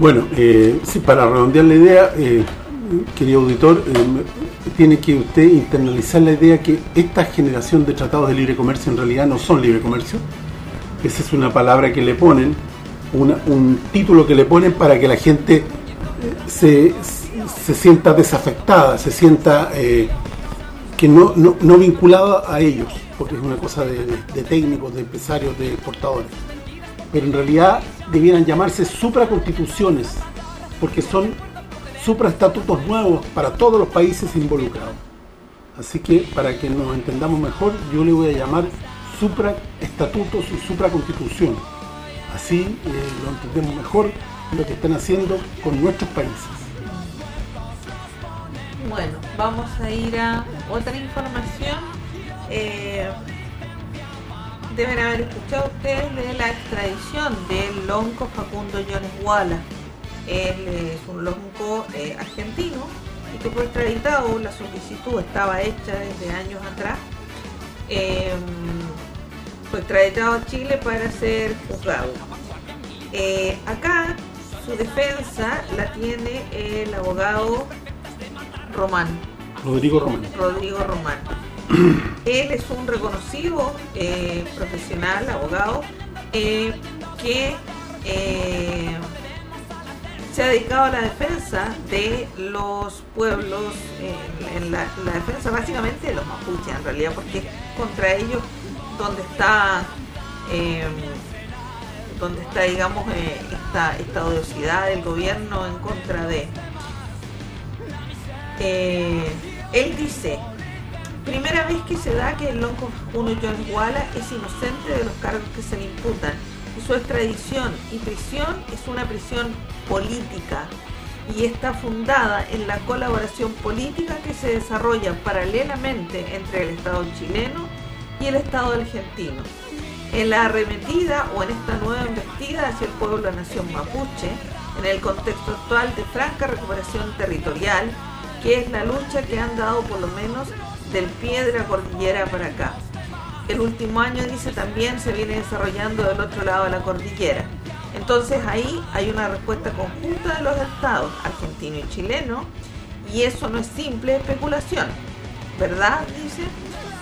Bueno, eh, sí, para redondear la idea, eh, querido auditor, eh, tiene que usted internalizar la idea que esta generación de tratados de libre comercio en realidad no son libre comercio. Esa es una palabra que le ponen, un título que le ponen para que la gente se, se sienta desafectada, se sienta eh, que no, no, no vinculada a ellos, porque es una cosa de, de- técnicos, de empresarios, de exportadores. Pero en realidad debieran llamarse supraconstituciones, porque son supraestatutos nuevos para todos los países involucrados. Así que para que nos entendamos mejor, yo le voy a llamar supraestatutos y supraconstitución. Así eh, lo entendemos mejor lo que están haciendo con nuestros países. Bueno, vamos a ir a otra información. Eh, deben haber escuchado ustedes de la extradición del lonco Facundo Jones Wala. Él es un lonco eh, argentino y que fue extraditado. La solicitud estaba hecha desde años atrás. Eh, fue extraditado a Chile para ser juzgado. Eh, acá su defensa la tiene el abogado Román, Rodrigo Román. Rodrigo Román. Él es un reconocido eh, profesional, abogado, eh, que eh, se ha dedicado a la defensa de los pueblos, en la, la defensa básicamente de los mapuches en realidad, porque contra ellos donde está eh, donde está digamos esta, esta odiosidad del gobierno en contra de eh, él dice, primera vez que se da que el lonco Facundo John Walla es inocente de los cargos que se le imputan y su extradición y prisión es una prisión política y está fundada en la colaboración política que se desarrolla paralelamente entre el Estado chileno y el Estado argentino. En la arremetida o en esta nueva embestida hacia el pueblo nación mapuche, en el contexto actual de franca recuperación territorial, que es la lucha que han dado por lo menos del pie de la cordillera para acá. El último año, dice, también se viene desarrollando del otro lado de la cordillera. Entonces ahí hay una respuesta conjunta de los estados, argentino y chileno, y eso no es simple especulación, ¿verdad? Dice.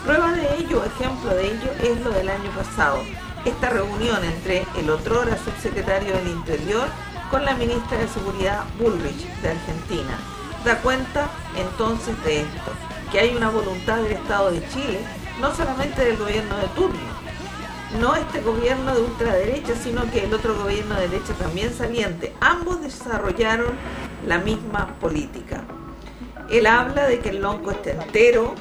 Prueba de ello, ejemplo de ello, es lo del año pasado. Esta reunión entre el otrora subsecretario del Interior con la ministra de Seguridad Bullrich de Argentina. Da cuenta entonces de esto, que hay una voluntad del Estado de Chile, no solamente del gobierno de turno, no este gobierno de ultraderecha, sino que el otro gobierno de derecha también saliente. Ambos desarrollaron la misma política. Él habla de que el lonco está entero,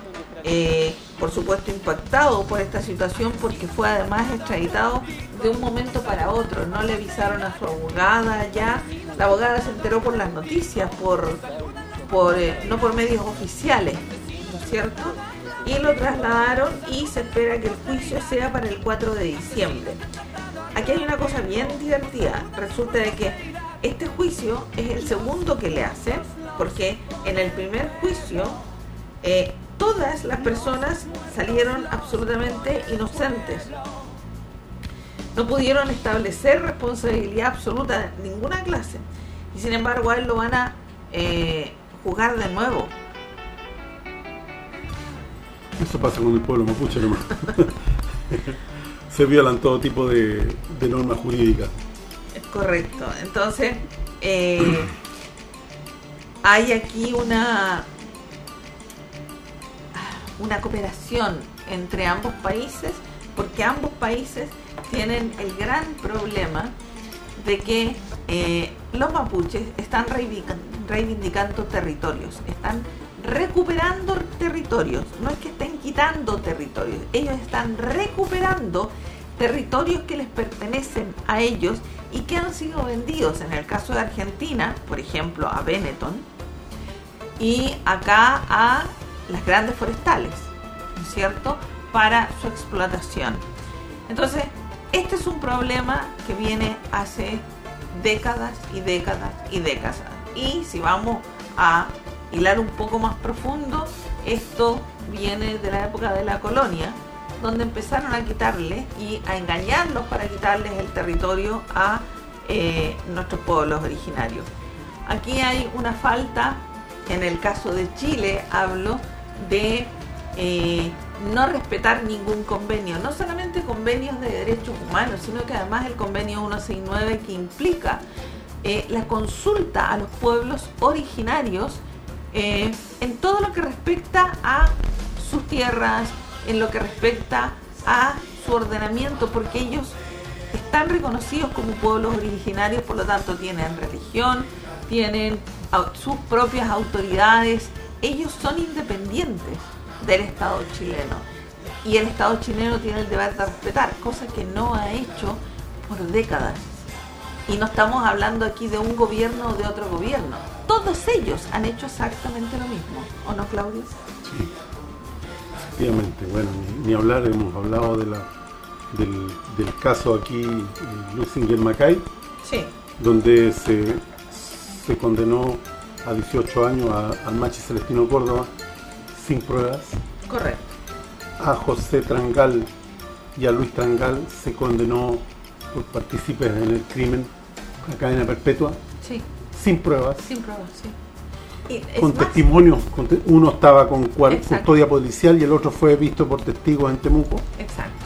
eh, por supuesto impactado por esta situación porque fue además extraditado de un momento para otro. No le avisaron a su abogada ya. La abogada se enteró por las noticias, por, por eh, no por medios oficiales, ¿no es cierto? Y lo trasladaron y se espera que el juicio sea para el 4 de diciembre. Aquí hay una cosa bien divertida. Resulta de que este juicio es el segundo que le hacen, porque en el primer juicio eh, todas las personas salieron absolutamente inocentes. No pudieron establecer responsabilidad absoluta de ninguna clase. Y sin embargo a él lo van a eh, juzgar de nuevo. Eso pasa con el pueblo mapuche nomás. Se violan todo tipo de, de normas jurídicas. Es correcto. Entonces, eh, hay aquí una una cooperación entre ambos países porque ambos países tienen el gran problema de que eh, los mapuches están reivindican- reivindicando territorios, están recuperando territorios, no es que estén quitando territorios, ellos están recuperando territorios que les pertenecen a ellos y que han sido vendidos, en el caso de Argentina, por ejemplo, a Benetton, y acá a las grandes forestales, ¿no es cierto?, para su explotación. Entonces, este es un problema que viene hace décadas y décadas y décadas. Y si vamos a hilar un poco más profundo, esto viene de la época de la colonia, donde empezaron a quitarle y a engañarlos para quitarles el territorio a eh, nuestros pueblos originarios. Aquí hay una falta, en el caso de Chile hablo de eh, no respetar ningún convenio, no solamente convenios de derechos humanos, sino que además el convenio 169 que implica eh, la consulta a los pueblos originarios eh, en todo lo que respecta a sus tierras, en lo que respecta a su ordenamiento, porque ellos están reconocidos como pueblos originarios, por lo tanto tienen religión, tienen sus propias autoridades, ellos son independientes del Estado chileno. Y el Estado chileno tiene el deber de respetar, cosa que no ha hecho por décadas. Y no estamos hablando aquí de un gobierno o de otro gobierno. Todos ellos han hecho exactamente lo mismo, ¿o no, Claudio? Sí, efectivamente. Bueno, ni, hablar, hemos hablado de la, del, caso aquí, eh, Lusinger Macay, sí. donde se, se condenó a 18 años al Machi Celestino Córdoba sin pruebas. Correcto. A José Trangal y a Luis Trangal se condenó por partícipes en el crimen a cadena perpetua. Sí. Sin pruebas. Sin pruebas, sí. con testimonios, uno estaba con custodia policial y el otro fue visto por testigos en Temuco. Exacto.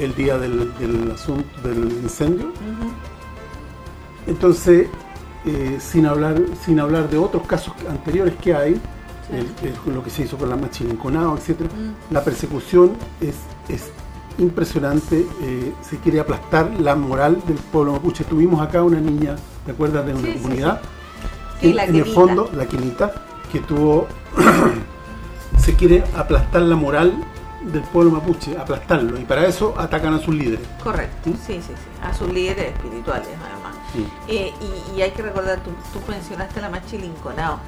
El, día del, asunto del incendio. Entonces, eh, sin hablar sin hablar de otros casos anteriores que hay, lo que se hizo con la machilinconado, etcétera. Mm. La persecución es, es impresionante, eh, se quiere aplastar la moral del pueblo mapuche. Tuvimos acá una niña, ¿te acuerdas de una comunidad? en, el fondo, la quinita, que tuvo, se quiere aplastar la moral del pueblo mapuche, aplastarlo, y para eso atacan a sus líderes. Correcto, ¿Sí? sí, sí, a sus líderes espirituales además. Eh, y, hay que recordar, tú, tú mencionaste la machilinconao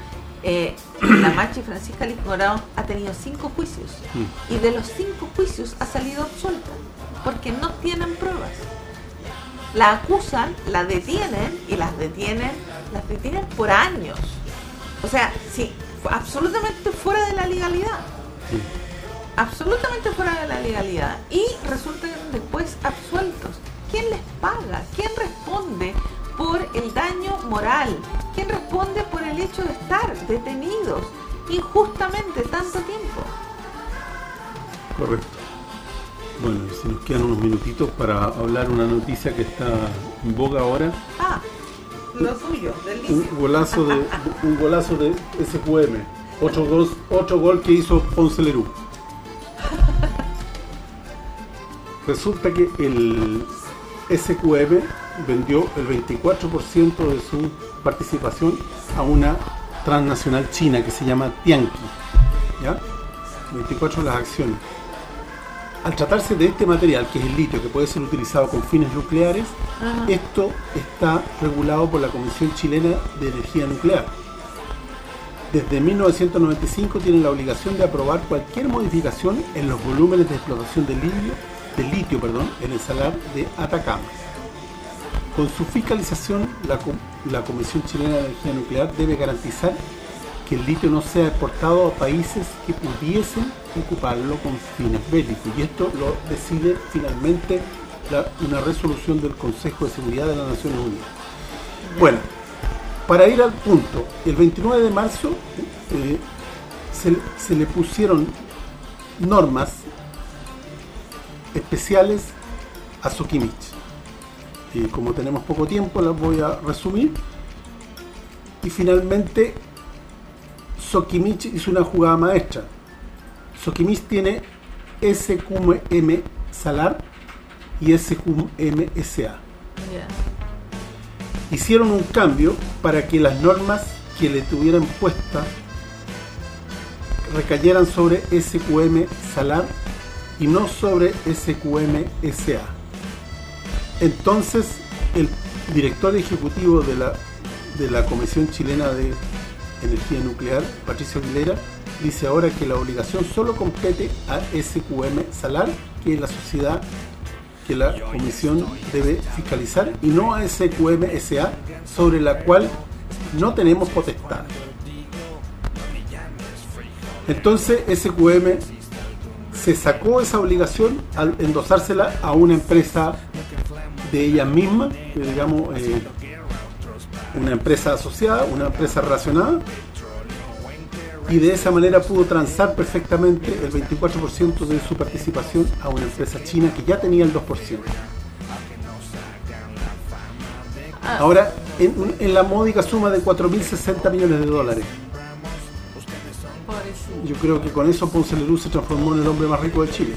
eh, la Machi Francisca Lismorao ha tenido cinco juicios y de los cinco juicios ha salido absuelta porque no tienen pruebas. La acusan, la detienen y las detienen, las detienen por años. O sea, sí, absolutamente fuera de la legalidad. Absolutamente fuera de la legalidad. Y resultan después absueltos. ¿Quién les paga? ¿Quién responde por el daño moral? ¿Quién responde por el hecho de estar detenidos injustamente tanto tiempo? Correcto. Bueno, si nos quedan unos minutitos para hablar una noticia que está en boga ahora. Ah, lo suyo, del un golazo de un golazo de SQM. Otro gol, otro gol que hizo Ponce Lerú. Resulta que el SQM vendió el 24% de su participación a una transnacional china que se llama Tianqi. ¿ya? 24 de las acciones. Al tratarse de este material, que es el litio, que puede ser utilizado con fines nucleares, esto está regulado por la Comisión Chilena de Energía Nuclear. Desde 1995 tienen la obligación de aprobar cualquier modificación en los volúmenes de explotación de litio, de litio perdón, en el salar de Atacama. Con su fiscalización, la, Comisión Chilena de Energía Nuclear debe garantizar que el litio no sea exportado a países que pudiesen ocuparlo con fines bélicos. Y esto lo decide finalmente una resolución del Consejo de Seguridad de las Naciones Unidas. Bueno, para ir al punto, el 29 de marzo eh, se, se le pusieron normas especiales a Sokimich y como tenemos poco tiempo las voy a resumir. Y finalmente Sokimich hizo una jugada maestra. Sokimich tiene SQM Salar y SQM SA hicieron un cambio para que las normas que le tuvieran puesta recayeran sobre SQM Salar y no sobre SQM SA entonces, el director ejecutivo de la, de la Comisión Chilena de Energía Nuclear, Patricio Aguilera, dice ahora que la obligación solo compete a SQM Salar, que es la sociedad que la comisión debe fiscalizar, y no a SQM SA, sobre la cual no tenemos potestad. Entonces SQM se sacó esa obligación al endosársela a una empresa de ella misma, que digamos eh, una empresa asociada, una empresa relacionada, y de esa manera pudo transar perfectamente el 24% de su participación a una empresa china que ya tenía el 2%. Ahora, en, un- en la módica suma de 4.060 millones de dólares. Yo creo que con eso Ponce Lerú se transformó en el hombre más rico de Chile.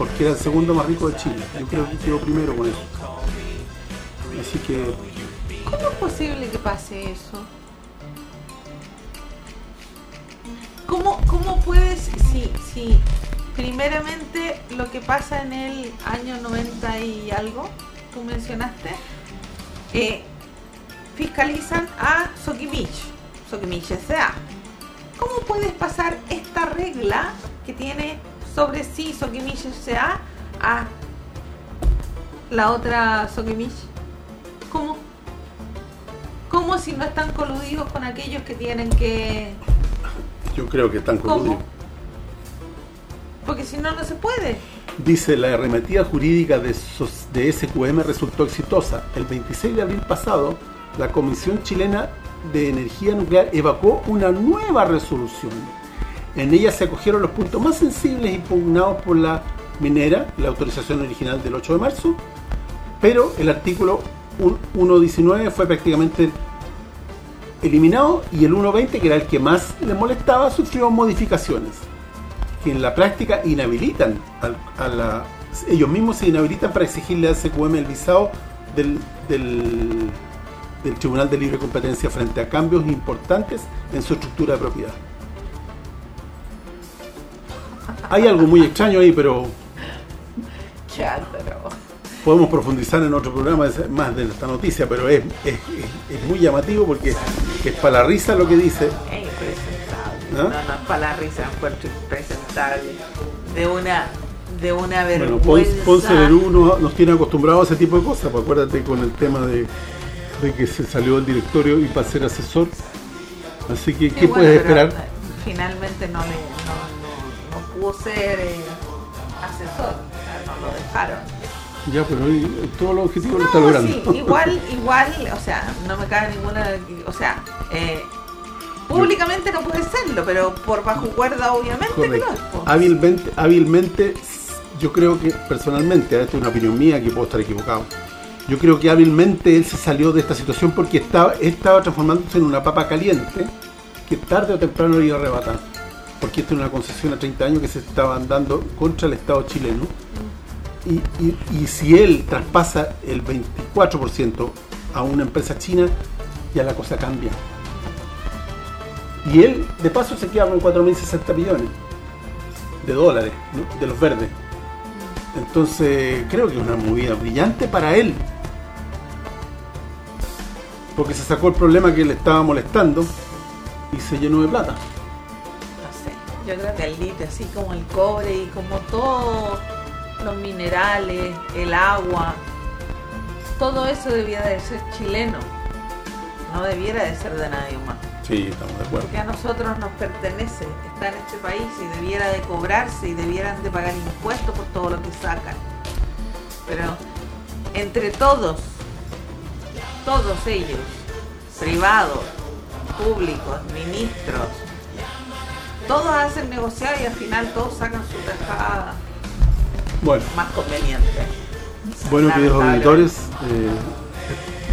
Porque era el segundo más rico de Chile. Yo creo que quedó primero con eso. Así que ¿Cómo es posible que pase eso? ¿Cómo, cómo puedes, si, si primeramente lo que pasa en el año 90 y algo, tú mencionaste, eh, fiscalizan a Sokimich, Sokimich S.A. ¿Cómo puedes pasar esta regla que tiene sobre sí Sokimich S.A. a la otra Sokimich? ¿Cómo? ¿Cómo si no están coludidos con aquellos que tienen que...? yo creo que están ¿Cómo? coludidos. Porque si no, no se puede. Dice, la arremetida jurídica de, de SQM resultó exitosa. El 26 de abril pasado, la Comisión Chilena de Energía Nuclear evacuó una nueva resolución. En ella se acogieron los puntos más sensibles impugnados por la minera, la autorización original del 8 de marzo, pero el artículo un- 1.19 fue prácticamente eliminado y el 1.20, que era el que más le molestaba, sufrió modificaciones que en la práctica inhabilitan a la, ellos mismos se inhabilitan para exigirle al SQM el visado del, del Tribunal de Libre Competencia frente a cambios importantes en su estructura de propiedad. Hay algo muy extraño ahí, pero Chándaro. podemos profundizar en otro programa más de esta noticia, pero es, es, muy llamativo porque es para la risa lo que dice. Es impresentable. ¿Ah? No, no, es para la risa, encuentro impresentable. De una, de una Bueno, vergüenza. Ponce, Ponce Lerú nos, nos tiene acostumbrados a ese tipo de cosas, pues acuérdate con el tema de, de que se salió del directorio y para ser asesor. Así que, ¿qué bueno, puedes esperar? eh, Finalmente no, le, no pudo ser eh, asesor, o sea, no lo dejaron. Ya, pero hoy todos los objetivos lo está No, logrando. sí, igual, igual, o sea, no me cabe ninguna, o sea, eh, públicamente no puede serlo, pero por bajo cuerda obviamente que lo es. Correcto. po. Hábilmente, hábilmente, yo creo que personalmente, esta es una opinión mía que puedo estar equivocado. Yo creo que hábilmente él se salió de esta situación porque estaba, estaba transformándose en una papa caliente que tarde o temprano lo iba a arrebatar. Porque esta es una concesión a 30 años que se estaban dando contra el Estado chileno. Y, si él traspasa el 24% a una empresa china, ya la cosa cambia. Y él, de paso, se queda con 4.060 millones de dólares, de los verdes. Entonces, creo que es una movida brillante para él. Porque se sacó el problema que le estaba molestando y se llenó de plata. Yo creo que el litio, así como el cobre y como todos los minerales, el agua, todo eso debiera de ser chileno, no debiera de ser de nadie más. Sí, estamos de acuerdo. Porque a nosotros nos pertenece, está en este país y debiera de cobrarse y debieran de pagar impuestos por todo lo que sacan. Pero entre todos, todos ellos, privados, públicos, ministros, todos hacen negociar y al final todos sacan su tajada Bueno, más conveniente. bueno queridos auditores, eh,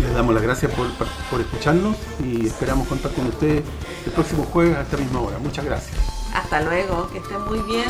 les damos las gracias por, por escucharnos y esperamos contar con ustedes el próximo jueves a esta misma hora. Muchas gracias. Hasta luego, que estén muy bien.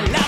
Miseria y